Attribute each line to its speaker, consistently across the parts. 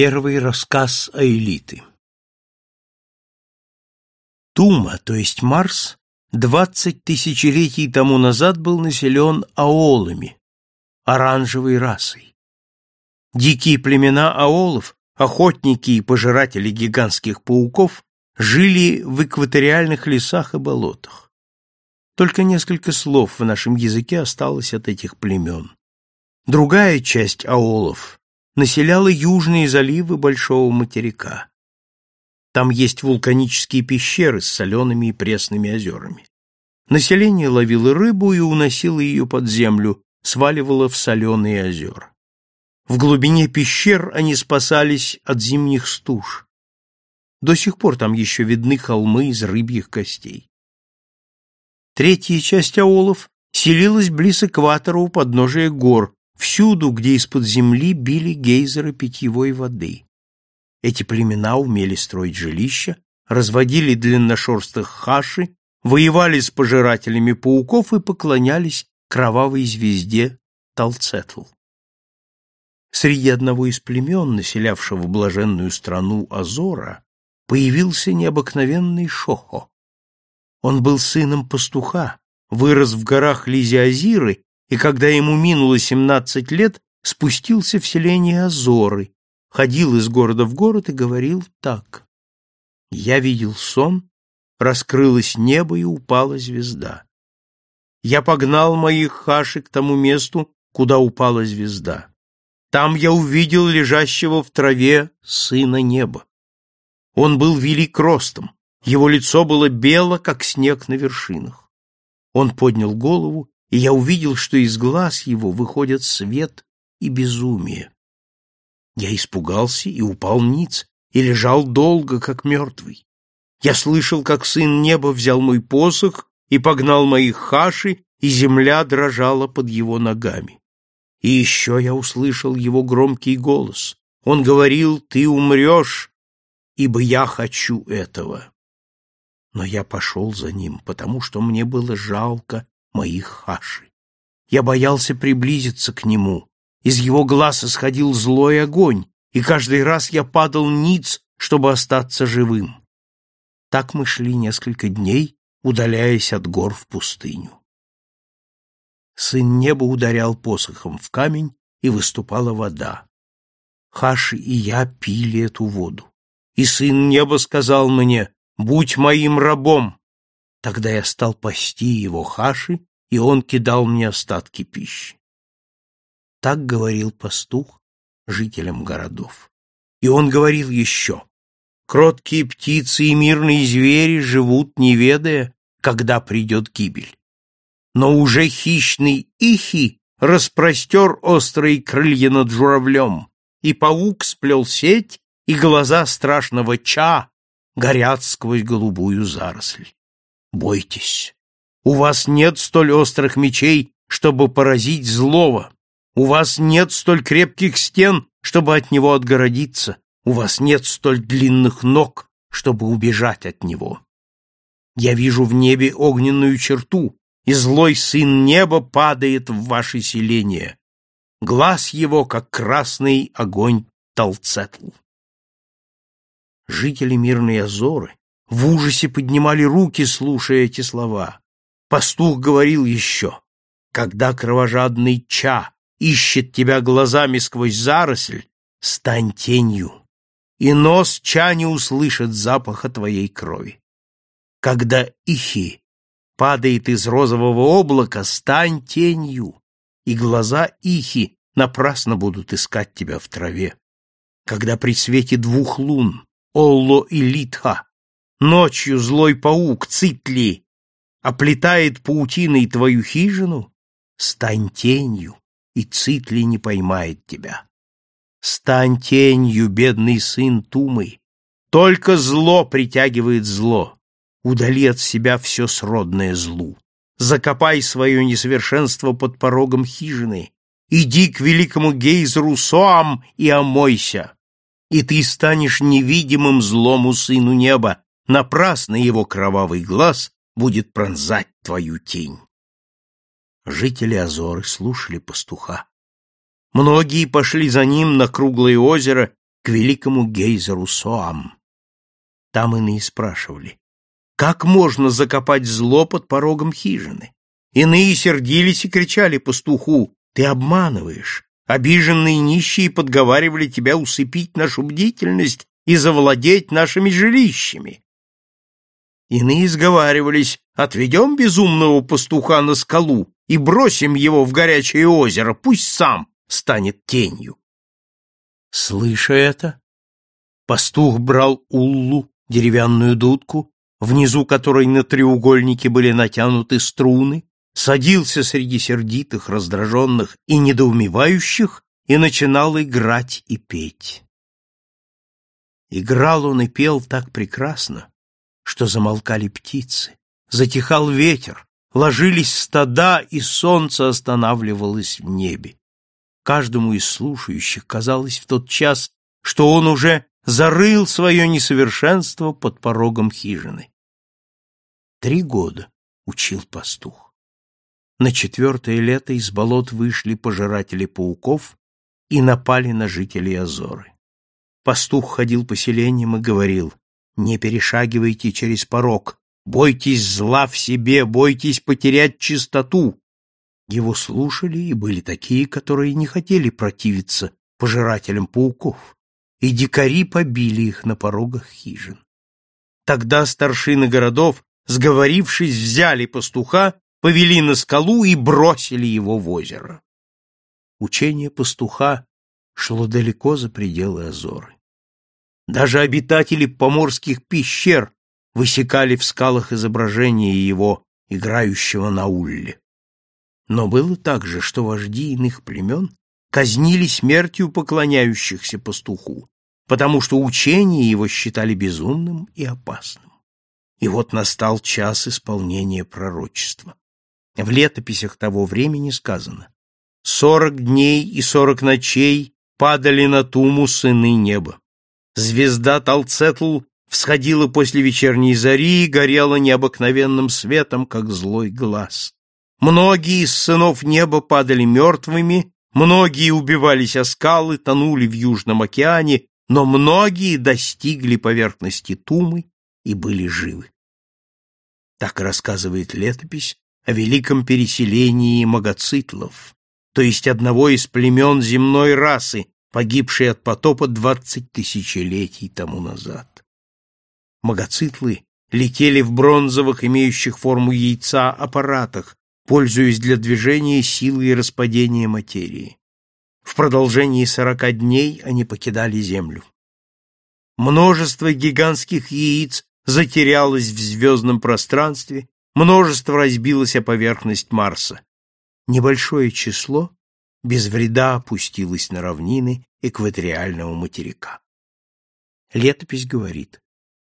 Speaker 1: Первый рассказ Аэлиты Тума, то есть Марс, двадцать тысячелетий тому назад был населен аолами, оранжевой расой. Дикие племена аолов, охотники и пожиратели гигантских пауков, жили в экваториальных лесах и болотах. Только несколько слов в нашем языке осталось от этих племен. Другая часть аолов населяла южные заливы Большого материка. Там есть вулканические пещеры с солеными и пресными озерами. Население ловило рыбу и уносило ее под землю, сваливало в соленые озера. В глубине пещер они спасались от зимних стуж. До сих пор там еще видны холмы из рыбьих костей. Третья часть аолов селилась близ экватора у подножия гор, всюду, где из-под земли били гейзеры питьевой воды. Эти племена умели строить жилища, разводили длинношерстых хаши, воевали с пожирателями пауков и поклонялись кровавой звезде Талцетл. Среди одного из племен, населявшего блаженную страну Азора, появился необыкновенный Шохо. Он был сыном пастуха, вырос в горах Лизиазиры и когда ему минуло семнадцать лет, спустился в селение Азоры, ходил из города в город и говорил так. «Я видел сон, раскрылось небо и упала звезда. Я погнал моих хаши к тому месту, куда упала звезда. Там я увидел лежащего в траве сына неба. Он был велик ростом, его лицо было бело, как снег на вершинах. Он поднял голову и я увидел, что из глаз его выходят свет и безумие. Я испугался и упал ниц, и лежал долго, как мертвый. Я слышал, как сын неба взял мой посох и погнал моих хаши, и земля дрожала под его ногами. И еще я услышал его громкий голос. Он говорил, ты умрешь, ибо я хочу этого. Но я пошел за ним, потому что мне было жалко моих хаши. Я боялся приблизиться к нему. Из его глаз исходил злой огонь, и каждый раз я падал ниц, чтобы остаться живым. Так мы шли несколько дней, удаляясь от гор в пустыню. Сын неба ударял посохом в камень, и выступала вода. Хаши и я пили эту воду. И сын неба сказал мне, «Будь моим рабом, Тогда я стал пасти его хаши, и он кидал мне остатки пищи. Так говорил пастух жителям городов. И он говорил еще, кроткие птицы и мирные звери живут, не ведая, когда придет гибель. Но уже хищный Ихи распростер острые крылья над журавлем, и паук сплел сеть, и глаза страшного Ча горят сквозь голубую заросль. Бойтесь. У вас нет столь острых мечей, чтобы поразить злого. У вас нет столь крепких стен, чтобы от него отгородиться. У вас нет столь длинных ног, чтобы убежать от него. Я вижу в небе огненную черту, и злой сын неба падает в ваше селение. Глаз его, как красный огонь Талцетл. Жители мирной Азоры в ужасе поднимали руки, слушая эти слова. Пастух говорил еще, «Когда кровожадный Ча ищет тебя глазами сквозь заросль, стань тенью, и нос Ча не услышит запаха твоей крови. Когда Ихи падает из розового облака, стань тенью, и глаза Ихи напрасно будут искать тебя в траве. Когда при свете двух лун, Олло и Литха, Ночью злой паук, Цитли, оплетает паутиной твою хижину, стань тенью, и Цитли не поймает тебя. Стань тенью, бедный сын Тумы. Только зло притягивает зло. Удали от себя все сродное злу. Закопай свое несовершенство под порогом хижины. Иди к великому гейзеру Соам и омойся. И ты станешь невидимым злому сыну неба, напрасно его кровавый глаз будет пронзать твою тень. Жители Азоры слушали пастуха. Многие пошли за ним на круглое озеро к великому гейзеру Соам. Там иные спрашивали, как можно закопать зло под порогом хижины? Иные сердились и кричали пастуху, ты обманываешь. Обиженные нищие подговаривали тебя усыпить нашу бдительность и завладеть нашими жилищами. Иные сговаривались, отведем безумного пастуха на скалу и бросим его в горячее озеро, пусть сам станет тенью. Слыша это, пастух брал уллу, деревянную дудку, внизу которой на треугольнике были натянуты струны, садился среди сердитых, раздраженных и недоумевающих и начинал играть и петь. Играл он и пел так прекрасно, что замолкали птицы, затихал ветер, ложились стада, и солнце останавливалось в небе. Каждому из слушающих казалось в тот час, что он уже зарыл свое несовершенство под порогом хижины. Три года учил пастух. На четвертое лето из болот вышли пожиратели пауков и напали на жителей Азоры. Пастух ходил по селениям и говорил, не перешагивайте через порог. Бойтесь зла в себе, бойтесь потерять чистоту. Его слушали, и были такие, которые не хотели противиться пожирателям пауков, и дикари побили их на порогах хижин. Тогда старшины городов, сговорившись, взяли пастуха, повели на скалу и бросили его в озеро. Учение пастуха шло далеко за пределы Азоры. Даже обитатели поморских пещер высекали в скалах изображение его, играющего на улле. Но было также, что вожди иных племен казнили смертью поклоняющихся пастуху, потому что учение его считали безумным и опасным. И вот настал час исполнения пророчества. В летописях того времени сказано «Сорок дней и сорок ночей падали на Туму сыны неба. Звезда Талцетл всходила после вечерней зари и горела необыкновенным светом, как злой глаз. Многие из сынов неба падали мертвыми, многие убивались о скалы, тонули в Южном океане, но многие достигли поверхности Тумы и были живы. Так рассказывает летопись о великом переселении магоцитлов, то есть одного из племен земной расы, погибший от потопа двадцать тысячелетий тому назад. Магоцитлы летели в бронзовых, имеющих форму яйца, аппаратах, пользуясь для движения силой распадения материи. В продолжении сорока дней они покидали Землю. Множество гигантских яиц затерялось в звездном пространстве, множество разбилось о поверхность Марса. Небольшое число без вреда опустилась на равнины экваториального материка. Летопись говорит,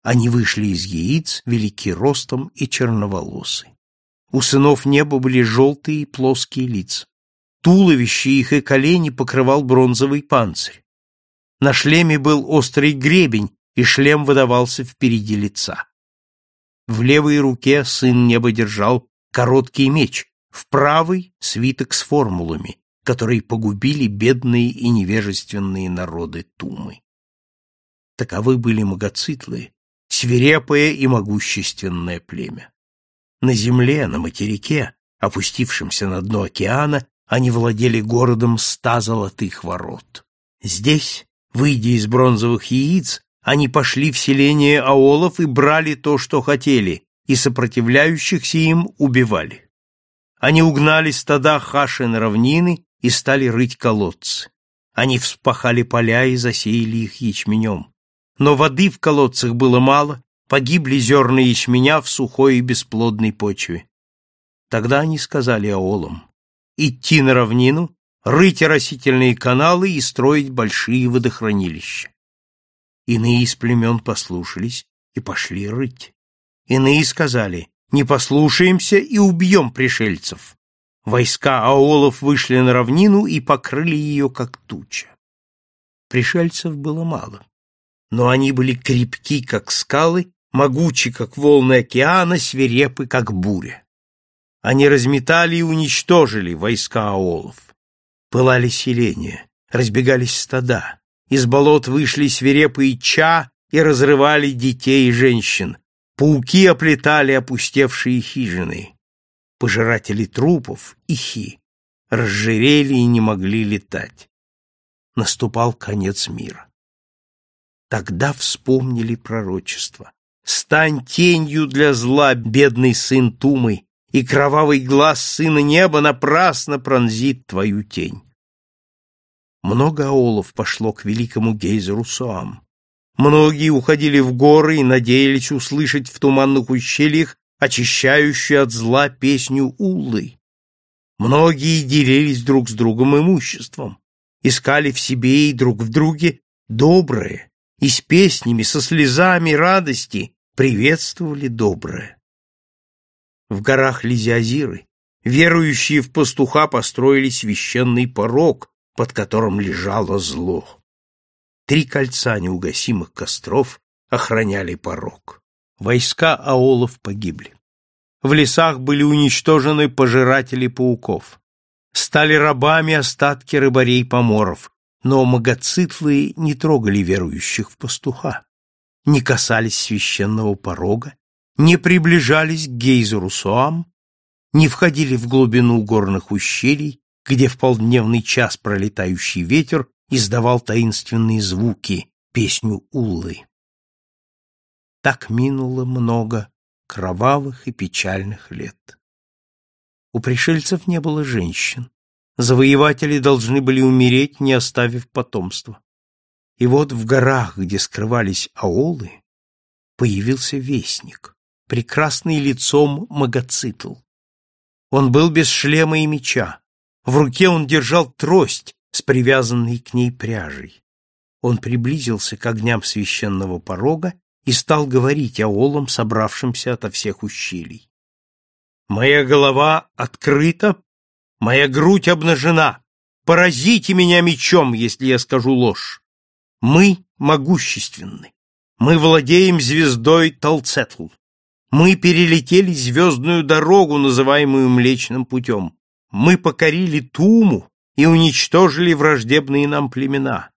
Speaker 1: они вышли из яиц, велики ростом и черноволосы. У сынов неба были желтые плоские лица. Туловище их и колени покрывал бронзовый панцирь. На шлеме был острый гребень, и шлем выдавался впереди лица. В левой руке сын неба держал короткий меч, в правой — свиток с формулами, которые погубили бедные и невежественные народы Тумы. Таковы были магоцитлы, свирепое и могущественное племя. На земле, на материке, опустившемся на дно океана, они владели городом ста золотых ворот. Здесь, выйдя из бронзовых яиц, они пошли в селение аолов и брали то, что хотели, и сопротивляющихся им убивали. Они угнали стада хаши на равнины и стали рыть колодцы. Они вспахали поля и засеяли их ячменем. Но воды в колодцах было мало, погибли зерна ячменя в сухой и бесплодной почве. Тогда они сказали аолам, идти на равнину, рыть растительные каналы и строить большие водохранилища. Иные из племен послушались и пошли рыть. Иные сказали, не послушаемся и убьем пришельцев. Войска аолов вышли на равнину и покрыли ее, как туча. Пришельцев было мало, но они были крепки, как скалы, могучи, как волны океана, свирепы, как буря. Они разметали и уничтожили войска аолов. Пылали селения, разбегались стада, из болот вышли свирепые ча и разрывали детей и женщин. Пауки оплетали опустевшие хижины. Пожиратели трупов, ихи, разжирели и не могли летать. Наступал конец мира. Тогда вспомнили пророчество. «Стань тенью для зла, бедный сын Тумы, и кровавый глаз сына неба напрасно пронзит твою тень». Много аолов пошло к великому гейзеру Суам. Многие уходили в горы и надеялись услышать в туманных ущельях очищающую от зла песню Уллы. Многие делились друг с другом имуществом, искали в себе и друг в друге доброе, и с песнями, со слезами радости приветствовали доброе. В горах Лизиазиры верующие в пастуха построили священный порог, под которым лежало зло. Три кольца неугасимых костров охраняли порог. Войска аолов погибли. В лесах были уничтожены пожиратели пауков. Стали рабами остатки рыбарей-поморов, но магоцитлы не трогали верующих в пастуха, не касались священного порога, не приближались к гейзеру Суам, не входили в глубину горных ущелий, где в полдневный час пролетающий ветер издавал таинственные звуки, песню Уллы. Так минуло много кровавых и печальных лет. У пришельцев не было женщин. Завоеватели должны были умереть, не оставив потомства. И вот в горах, где скрывались аолы, появился вестник, прекрасный лицом Магоцитл. Он был без шлема и меча. В руке он держал трость с привязанной к ней пряжей. Он приблизился к огням священного порога и стал говорить аолам, собравшимся ото всех ущелий. «Моя голова открыта, моя грудь обнажена. Поразите меня мечом, если я скажу ложь. Мы могущественны. Мы владеем звездой Талцетл. Мы перелетели звездную дорогу, называемую Млечным путем. Мы покорили Туму и уничтожили враждебные нам племена.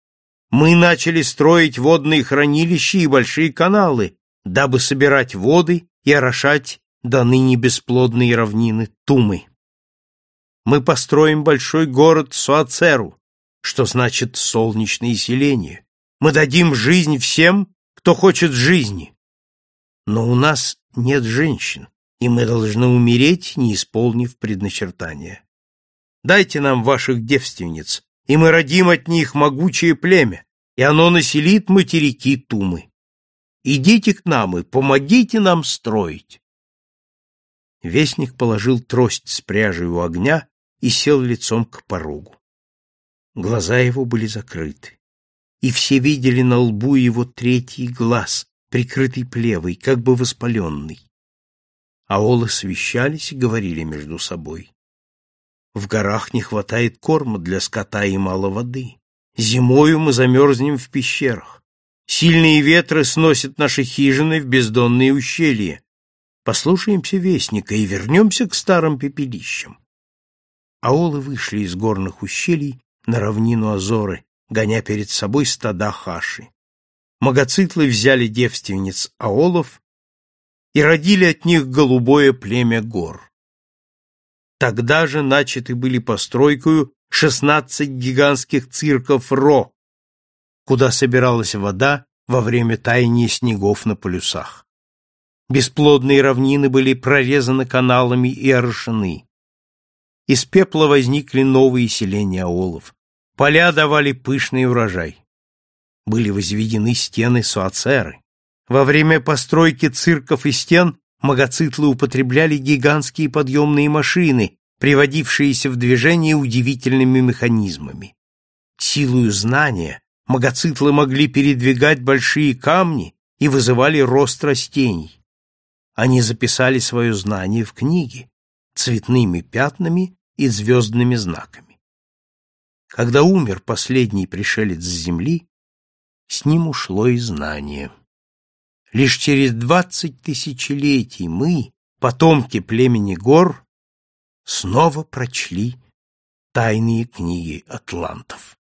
Speaker 1: Мы начали строить водные хранилища и большие каналы, дабы собирать воды и орошать до ныне бесплодные равнины Тумы. Мы построим большой город Суацеру, что значит солнечное селение. Мы дадим жизнь всем, кто хочет жизни. Но у нас нет женщин, и мы должны умереть, не исполнив предначертания. Дайте нам ваших девственниц, и мы родим от них могучее племя, и оно населит материки Тумы. Идите к нам и помогите нам строить. Вестник положил трость с пряжей у огня и сел лицом к порогу. Глаза его были закрыты, и все видели на лбу его третий глаз, прикрытый плевой, как бы воспаленный. Аолы свещались и говорили между собой. В горах не хватает корма для скота и мало воды. Зимою мы замерзнем в пещерах. Сильные ветры сносят наши хижины в бездонные ущелья. Послушаемся вестника и вернемся к старым пепелищам. Аолы вышли из горных ущелий на равнину Азоры, гоня перед собой стада хаши. Магоцитлы взяли девственниц аолов и родили от них голубое племя гор. Тогда же начаты были постройкою шестнадцать гигантских цирков Ро, куда собиралась вода во время таяния снегов на полюсах. Бесплодные равнины были прорезаны каналами и орошены. Из пепла возникли новые селения аолов. Поля давали пышный урожай. Были возведены стены суацеры. Во время постройки цирков и стен магоцитлы употребляли гигантские подъемные машины, приводившиеся в движение удивительными механизмами. Силою знания магоцитлы могли передвигать большие камни и вызывали рост растений. Они записали свое знание в книге цветными пятнами и звездными знаками. Когда умер последний пришелец с земли, с ним ушло и знание. Лишь через двадцать тысячелетий мы, потомки племени гор, снова прочли тайные книги атлантов.